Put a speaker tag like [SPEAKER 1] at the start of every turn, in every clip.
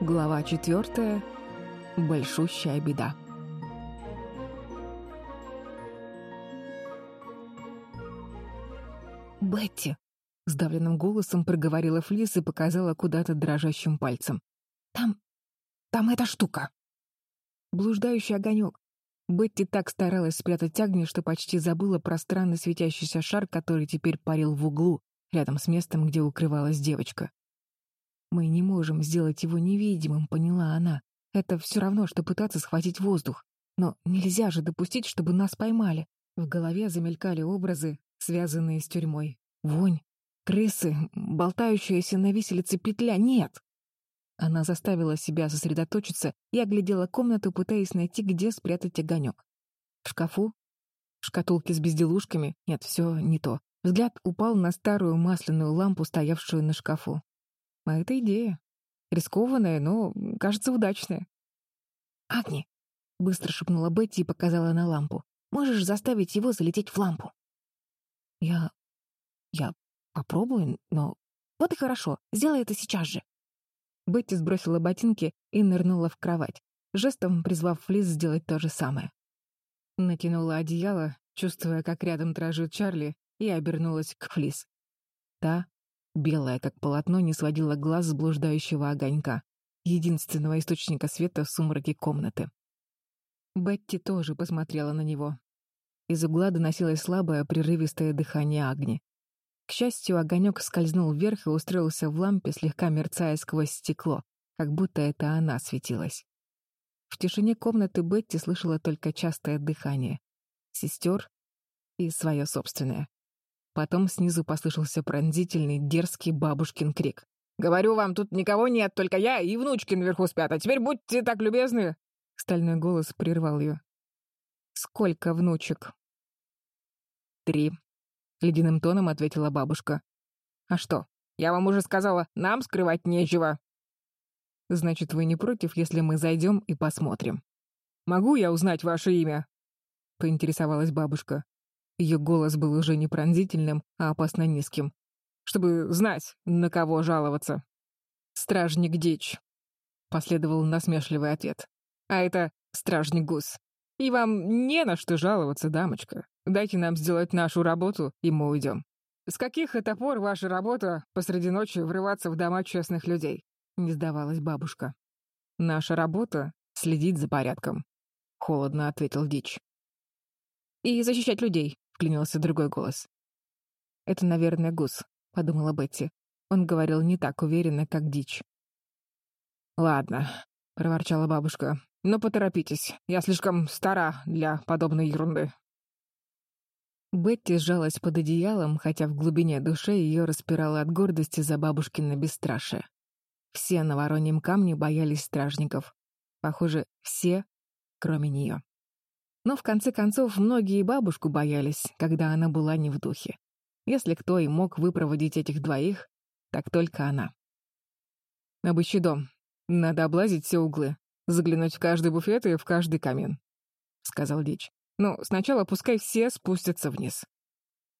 [SPEAKER 1] Глава четвертая. Большущая беда. «Бетти!» — сдавленным голосом проговорила Флис и показала куда-то дрожащим пальцем. «Там... там эта штука!» Блуждающий огонек. Бетти так старалась спрятать огни, что почти забыла про странный светящийся шар, который теперь парил в углу, рядом с местом, где укрывалась девочка. «Мы не можем сделать его невидимым», — поняла она. «Это все равно, что пытаться схватить воздух. Но нельзя же допустить, чтобы нас поймали». В голове замелькали образы, связанные с тюрьмой. Вонь, крысы, болтающаяся на виселице петля. Нет! Она заставила себя сосредоточиться и оглядела комнату, пытаясь найти, где спрятать огонек. В шкафу? В шкатулке с безделушками? Нет, все не то. Взгляд упал на старую масляную лампу, стоявшую на шкафу. А это идея. Рискованная, но, кажется, удачная. «Агни!» — быстро шепнула Бетти и показала на лампу. «Можешь заставить его залететь в лампу?» «Я... я попробую, но...» «Вот и хорошо, сделай это сейчас же!» Бетти сбросила ботинки и нырнула в кровать, жестом призвав Флис сделать то же самое. Натянула одеяло, чувствуя, как рядом дрожит Чарли, и обернулась к Флис. Та белая, как полотно, не сводила глаз с блуждающего огонька, единственного источника света в сумраке комнаты. Бетти тоже посмотрела на него. Из угла доносилось слабое, прерывистое дыхание Агни. К счастью, огонек скользнул вверх и устроился в лампе, слегка мерцая сквозь стекло, как будто это она светилась. В тишине комнаты Бетти слышала только частое дыхание. Сестер и свое собственное. Потом снизу послышался пронзительный, дерзкий бабушкин крик. «Говорю вам, тут никого нет, только я и внучки наверху спят, а теперь будьте так любезны!» Стальной голос прервал ее. «Сколько внучек?» «Три», — ледяным тоном ответила бабушка. «А что? Я вам уже сказала, нам скрывать нечего». «Значит, вы не против, если мы зайдем и посмотрим?» «Могу я узнать ваше имя?» — поинтересовалась бабушка. Ее голос был уже не пронзительным, а опасно низким. «Чтобы знать, на кого жаловаться». «Стражник Дичь», — последовал насмешливый ответ. «А это стражник Гус. И вам не на что жаловаться, дамочка. Дайте нам сделать нашу работу, и мы уйдем. С каких это пор ваша работа посреди ночи врываться в дома честных людей?» — не сдавалась бабушка. «Наша работа — следить за порядком», — холодно ответил Дичь. «И защищать людей», вклинился другой голос. «Это, наверное, гус», — подумала Бетти. Он говорил не так уверенно, как дичь. «Ладно», — проворчала бабушка. «Но поторопитесь, я слишком стара для подобной ерунды». Бетти сжалась под одеялом, хотя в глубине души ее распирало от гордости за бабушкино бесстрашие. Все на Вороньем камне боялись стражников. Похоже, все, кроме нее. Но в конце концов многие бабушку боялись, когда она была не в духе. Если кто и мог выпроводить этих двоих, так только она. «Обыщи дом. Надо облазить все углы, заглянуть в каждый буфет и в каждый камин», — сказал Дич. «Ну, сначала пускай все спустятся вниз».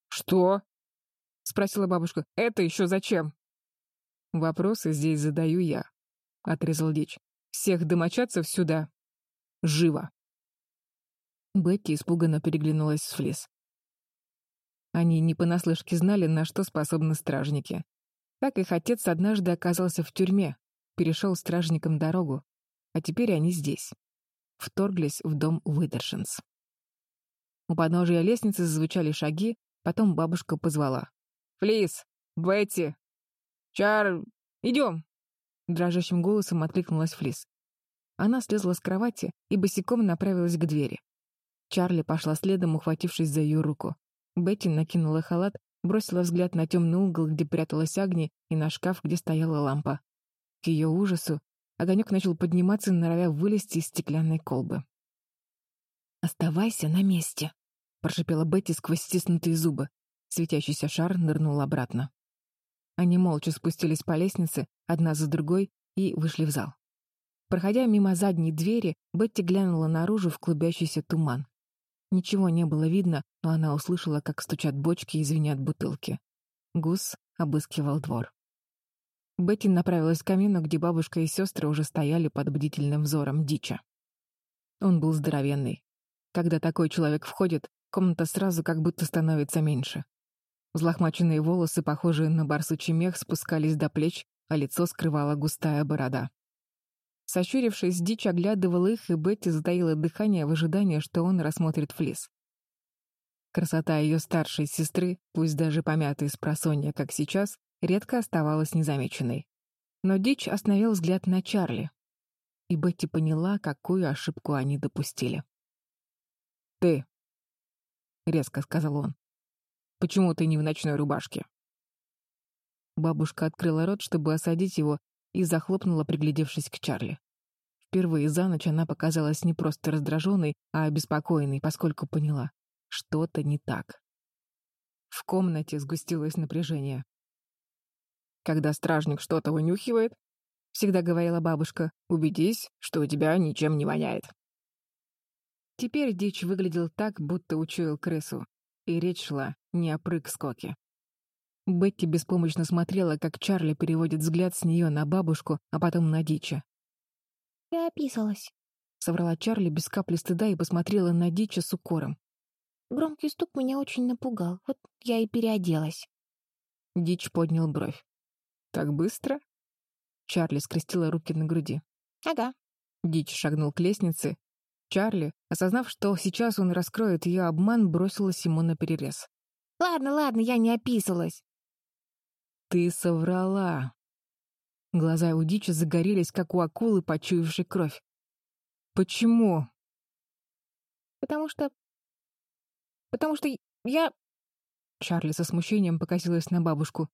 [SPEAKER 1] «Что?» — спросила бабушка. «Это еще зачем?» «Вопросы здесь задаю я», — отрезал Дич. «Всех домочадцев сюда. Живо!» Бетти испуганно переглянулась с Флис. Они не понаслышке знали, на что способны стражники. Так их отец однажды оказался в тюрьме, перешел стражникам дорогу, а теперь они здесь. Вторглись в дом Уидершинс. У подножия лестницы зазвучали шаги, потом бабушка позвала. «Флис! Бетти! Чар... Идем!» Дрожащим голосом откликнулась Флис. Она слезла с кровати и босиком направилась к двери. Чарли пошла следом, ухватившись за ее руку. Бетти накинула халат, бросила взгляд на темный угол, где пряталась Агни, и на шкаф, где стояла лампа. К ее ужасу огонек начал подниматься, норовя вылезти из стеклянной колбы. «Оставайся на месте», — прошипела Бетти сквозь стиснутые зубы. Светящийся шар нырнул обратно. Они молча спустились по лестнице, одна за другой, и вышли в зал. Проходя мимо задней двери, Бетти глянула наружу в клубящийся туман. Ничего не было видно, но она услышала, как стучат бочки и звенят бутылки. Гус обыскивал двор. Бетти направилась к камину, где бабушка и сестры уже стояли под бдительным взором дича. Он был здоровенный. Когда такой человек входит, комната сразу как будто становится меньше. Взлохмаченные волосы, похожие на барсучий мех, спускались до плеч, а лицо скрывала густая борода. Сощурившись, Дичь оглядывал их, и Бетти затаила дыхание в ожидании, что он рассмотрит флис. Красота ее старшей сестры, пусть даже помятая с просонья, как сейчас, редко оставалась незамеченной. Но Дичь остановил взгляд на Чарли, и Бетти поняла, какую ошибку они допустили. «Ты», — резко сказал он, — «почему ты не в ночной рубашке?» Бабушка открыла рот, чтобы осадить его, и захлопнула, приглядевшись к Чарли. Впервые за ночь она показалась не просто раздраженной, а обеспокоенной, поскольку поняла — что-то не так. В комнате сгустилось напряжение. «Когда стражник что-то вынюхивает, — всегда говорила бабушка, — убедись, что у тебя ничем не воняет». Теперь дичь выглядел так, будто учуял крысу, и речь шла не о прыг-скоке. Бетти беспомощно смотрела, как Чарли переводит взгляд с нее на бабушку, а потом на Дича.
[SPEAKER 2] «Я описалась», —
[SPEAKER 1] соврала Чарли без капли стыда и посмотрела на Дича с укором.
[SPEAKER 2] «Громкий стук меня очень напугал, вот я и переоделась».
[SPEAKER 1] Дич поднял бровь. «Так быстро?» Чарли скрестила руки на груди.
[SPEAKER 2] «Ага».
[SPEAKER 1] Дич шагнул к лестнице. Чарли, осознав, что сейчас он раскроет ее обман, бросилась ему на перерез.
[SPEAKER 2] «Ладно, ладно, я не описалась.
[SPEAKER 1] «Ты соврала!» Глаза у дичи загорелись, как у акулы, почуявшей кровь. «Почему?»
[SPEAKER 2] «Потому что... потому что я...»
[SPEAKER 1] Чарли со смущением покосилась на бабушку.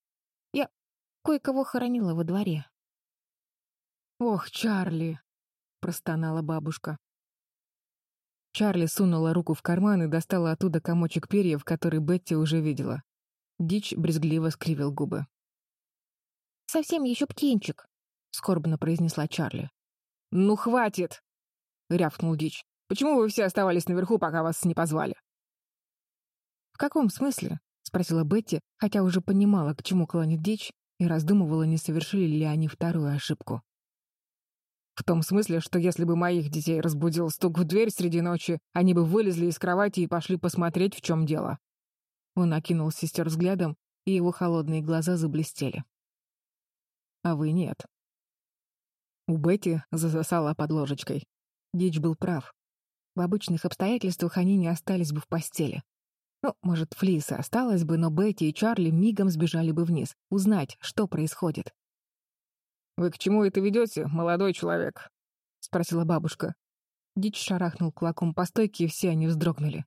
[SPEAKER 2] «Я кое-кого хоронила во дворе».
[SPEAKER 1] «Ох, Чарли!» — простонала бабушка. Чарли сунула руку в карман и достала оттуда комочек перьев, который Бетти уже видела. Дичь брезгливо скривил губы.
[SPEAKER 2] Совсем еще птенчик», — скорбно произнесла Чарли.
[SPEAKER 1] «Ну, хватит!» — рявкнул Дич. «Почему вы все оставались наверху, пока вас не позвали?» «В каком смысле?» — спросила Бетти, хотя уже понимала, к чему клонит Дич, и раздумывала, не совершили ли они вторую ошибку. «В том смысле, что если бы моих детей разбудил стук в дверь среди ночи, они бы вылезли из кровати и пошли посмотреть, в чем дело». Он окинул сестер взглядом, и его холодные глаза заблестели а вы нет. У Бетти засосала под ложечкой. Дич был прав. В обычных обстоятельствах они не остались бы в постели. Ну, может, Флиса осталась бы, но Бетти и Чарли мигом сбежали бы вниз, узнать, что происходит. «Вы к чему это ведете, молодой человек?» — спросила бабушка. Дич шарахнул кулаком по стойке, и все они вздрогнули.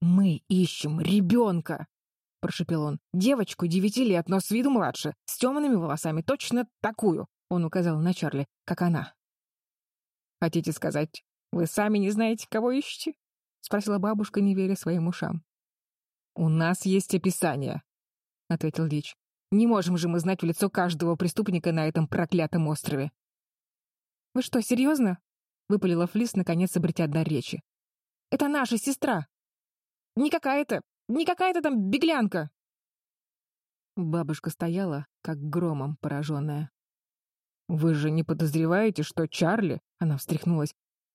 [SPEAKER 1] «Мы ищем ребенка!» — прошепел он. «Девочку девяти лет, но с виду младше, с темными волосами, точно такую!» Он указал на Чарли, как она. «Хотите сказать, вы сами не знаете, кого ищете?» — спросила бабушка, не веря своим ушам. «У нас есть описание», — ответил Дич. «Не можем же мы знать в лицо каждого преступника на этом проклятом острове». «Вы что, серьезно?» — выпалила Флис, наконец обретя дар речи. «Это наша сестра!» «Не какая-то не какая-то там беглянка!» Бабушка стояла, как громом пораженная. «Вы же не подозреваете, что Чарли...» Она встряхнулась.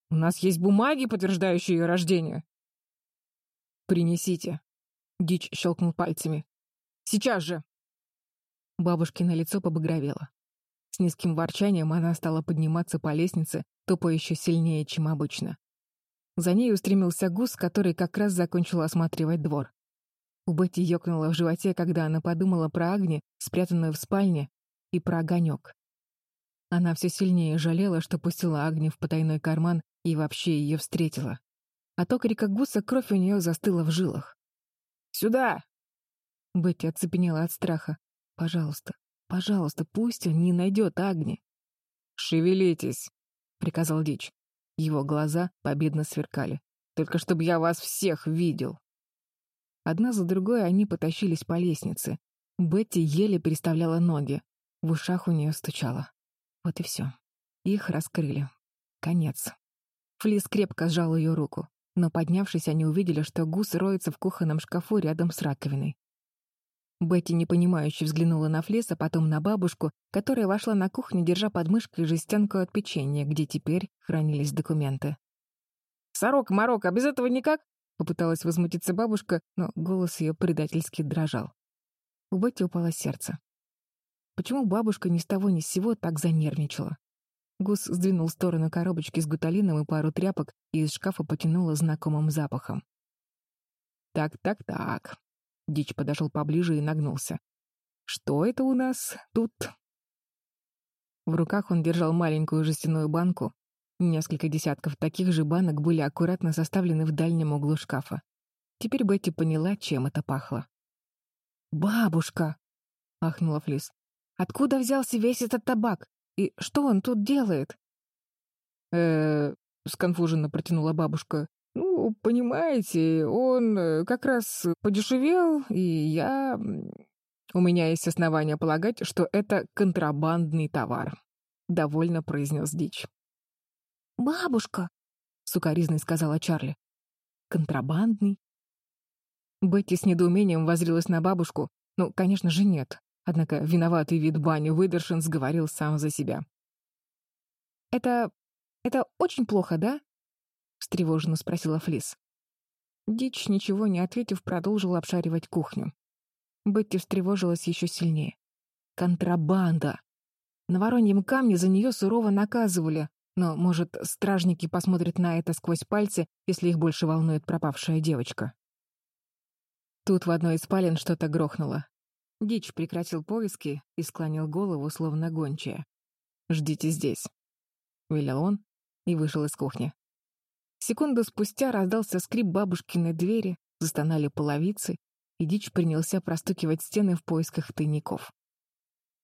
[SPEAKER 1] «У нас есть бумаги, подтверждающие ее рождение». «Принесите». Дич щелкнул пальцами. «Сейчас же!» Бабушкино лицо побагровело. С низким ворчанием она стала подниматься по лестнице, топая еще сильнее, чем обычно. За ней устремился гус, который как раз закончил осматривать двор. У Бетти ёкнуло в животе, когда она подумала про Агни, спрятанную в спальне, и про огонек. Она все сильнее жалела, что пустила Агни в потайной карман и вообще ее встретила. От окрика гуса кровь у нее застыла в жилах. «Сюда!» Бетти оцепенела от страха. «Пожалуйста, пожалуйста, пусть он не найдет Агни!» «Шевелитесь!» — приказал Дич. Его глаза победно сверкали. «Только чтобы я вас всех видел!» Одна за другой они потащились по лестнице. Бетти еле переставляла ноги. В ушах у нее стучало. Вот и все. Их раскрыли. Конец. Флис крепко сжал ее руку, но, поднявшись, они увидели, что гус роется в кухонном шкафу рядом с раковиной. Бетти непонимающе взглянула на Флис, а потом на бабушку, которая вошла на кухню, держа под мышкой жестянку от печенья, где теперь хранились документы. «Сорок, морок, а без этого никак?» — попыталась возмутиться бабушка, но голос ее предательски дрожал. У Бетти упало сердце. Почему бабушка ни с того ни с сего так занервничала? Гус сдвинул в сторону коробочки с гуталином и пару тряпок, и из шкафа потянуло знакомым запахом. «Так-так-так», Дичь подошел поближе и нагнулся. «Что это у нас тут?» В руках он держал маленькую жестяную банку. Несколько десятков таких же банок были аккуратно составлены в дальнем углу шкафа. Теперь Бетти поняла, чем это пахло. «Бабушка!» — ахнула Флис. «Откуда взялся весь этот табак? И что он тут делает?» «Э-э...» — сконфуженно протянула бабушка. Ну, понимаете, он э, как раз подешевел, и я... У меня есть основания полагать, что это контрабандный товар», — довольно произнес Дич.
[SPEAKER 2] «Бабушка», — сукоризной сказала Чарли.
[SPEAKER 1] «Контрабандный?» Бетти с недоумением возрилась на бабушку. Ну, конечно же, нет. Однако виноватый вид бани Выдершинс говорил сам за себя.
[SPEAKER 2] «Это... это очень плохо, да?»
[SPEAKER 1] — встревоженно спросила Флис. Дич, ничего не ответив, продолжил обшаривать кухню. Бетти встревожилась еще сильнее. Контрабанда! На Вороньем камне за нее сурово наказывали, но, может, стражники посмотрят на это сквозь пальцы, если их больше волнует пропавшая девочка. Тут в одной из спален что-то грохнуло. Дич прекратил поиски и склонил голову, словно гончая. «Ждите здесь», — велел он и вышел из кухни. Секунду спустя раздался скрип бабушкиной двери, застонали половицы, и Дич принялся простукивать стены в поисках тайников.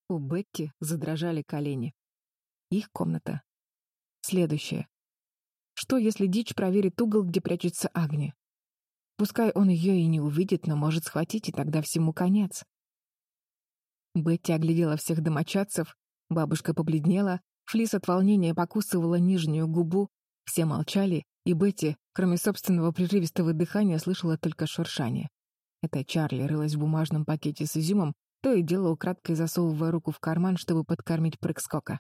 [SPEAKER 1] У Бетти задрожали колени. Их комната. Следующее. Что, если Дич проверит угол, где прячется Агни? Пускай он ее и не увидит, но может схватить, и тогда всему конец. Бетти оглядела всех домочадцев, бабушка побледнела, Флис от волнения покусывала нижнюю губу, все молчали, и Бетти, кроме собственного прерывистого дыхания, слышала только шуршание. Это Чарли рылась в бумажном пакете с изюмом, то и дело украдкой засовывая руку в карман, чтобы подкормить прыг скока.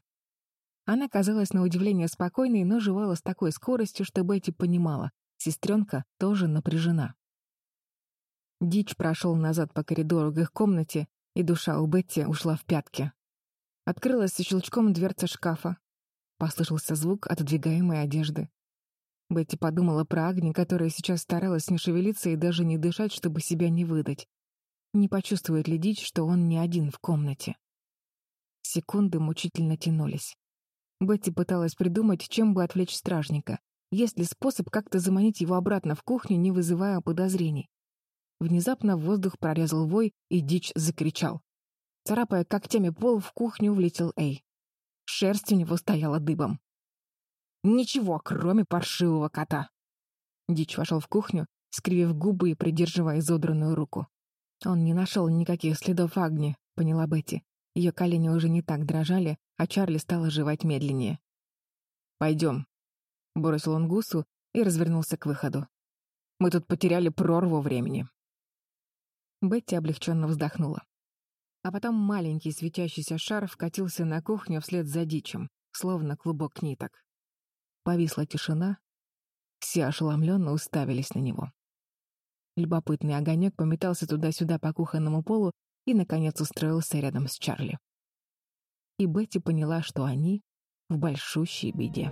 [SPEAKER 1] Она казалась на удивление спокойной, но жевала с такой скоростью, что Бетти понимала, сестренка тоже напряжена. Дич прошел назад по коридору к их комнате, и душа у Бетти ушла в пятки. Открылась со щелчком дверца шкафа. Послышался звук отодвигаемой одежды. Бетти подумала про Агни, которая сейчас старалась не шевелиться и даже не дышать, чтобы себя не выдать. Не почувствует ли Дич, что он не один в комнате? Секунды мучительно тянулись. Бетти пыталась придумать, чем бы отвлечь стражника. Есть ли способ как-то заманить его обратно в кухню, не вызывая подозрений? Внезапно воздух прорезал вой, и Дич закричал. Царапая когтями пол, в кухню влетел Эй. Шерсть у него стояла дыбом. Ничего, кроме паршивого кота. Дич вошел в кухню, скривив губы и придерживая изодранную руку. Он не нашел никаких следов Агни, поняла Бетти. Ее колени уже не так дрожали, а Чарли стала жевать медленнее. «Пойдем», — бросил он гусу и развернулся к выходу. «Мы тут потеряли прорву времени». Бетти облегченно вздохнула. А потом маленький светящийся шар вкатился на кухню вслед за дичем, словно клубок ниток. Повисла тишина. Все ошеломленно уставились на него. Любопытный огонек пометался туда-сюда по кухонному полу и, наконец, устроился рядом с Чарли. И Бетти поняла, что они в большущей беде.